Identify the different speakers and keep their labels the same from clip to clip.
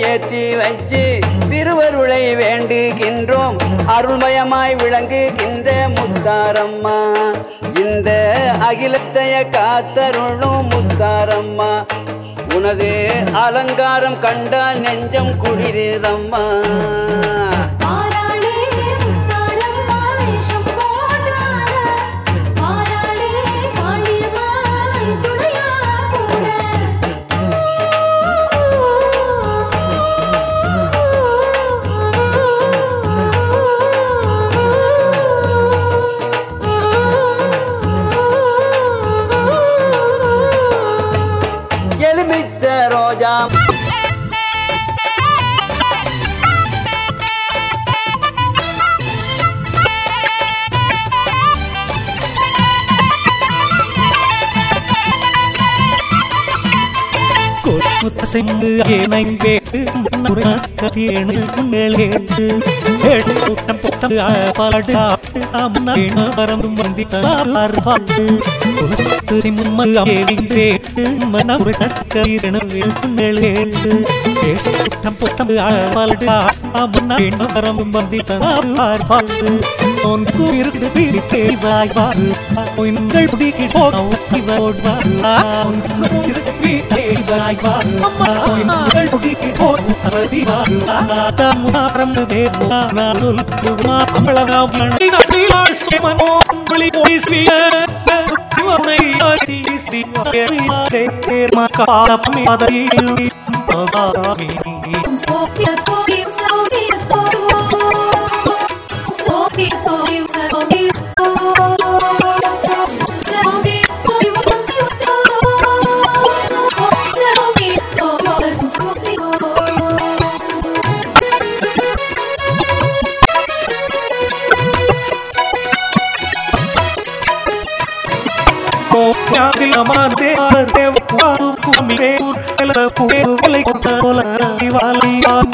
Speaker 1: ஏத்தி வச்சு திருவருளை வேண்டுகின்றோம். அருள்மயமாய் விளங்குகின்ற முத்தாரம்மா. இந்த அகிலத்தைய காத்தருளும் முத்தாரம்மா. உனது அலங்காரம் கண்டால் நெஞ்சம் குளிருதம்மா. jam அசைந்து
Speaker 2: கொல்முத்த செங்கு ஏனைங்கேட்டு கதியேணு மேலேட்டு ஏடு கூட்டம் புத்தம் பாடு அம்மன வரம்பும் வந்தி பாட்டு கொலுத்து மும்ம ஏனைங்கேட்டு மனமுறை கதியேணு மேலேட்டு ஏடு கூட்டம் புத்தம் பாடு அம்மன வரம்பும் வந்தி பாட்டு உன் குயிர்ந்து பிடித்தே வாய் உங்கள் பிடிக்கி போடுவாரு உன் குயிர்ந்து பிடித்தே வாய் வாரு உங்கள் பிடிக்கி போடுவாரு கோயாதில் அமர்ந்தே தேவ குவாரு குமிரே எல புகேரு வாலியான்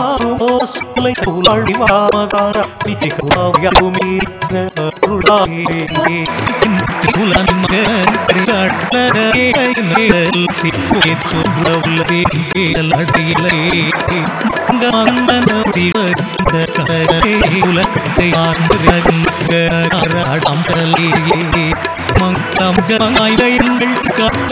Speaker 2: ஆறும் ஓசுலை சூழி வாமதார நிதிகுவாவியா குமீர அருளாயே குலன் மங்கம் கமாய்கள் கால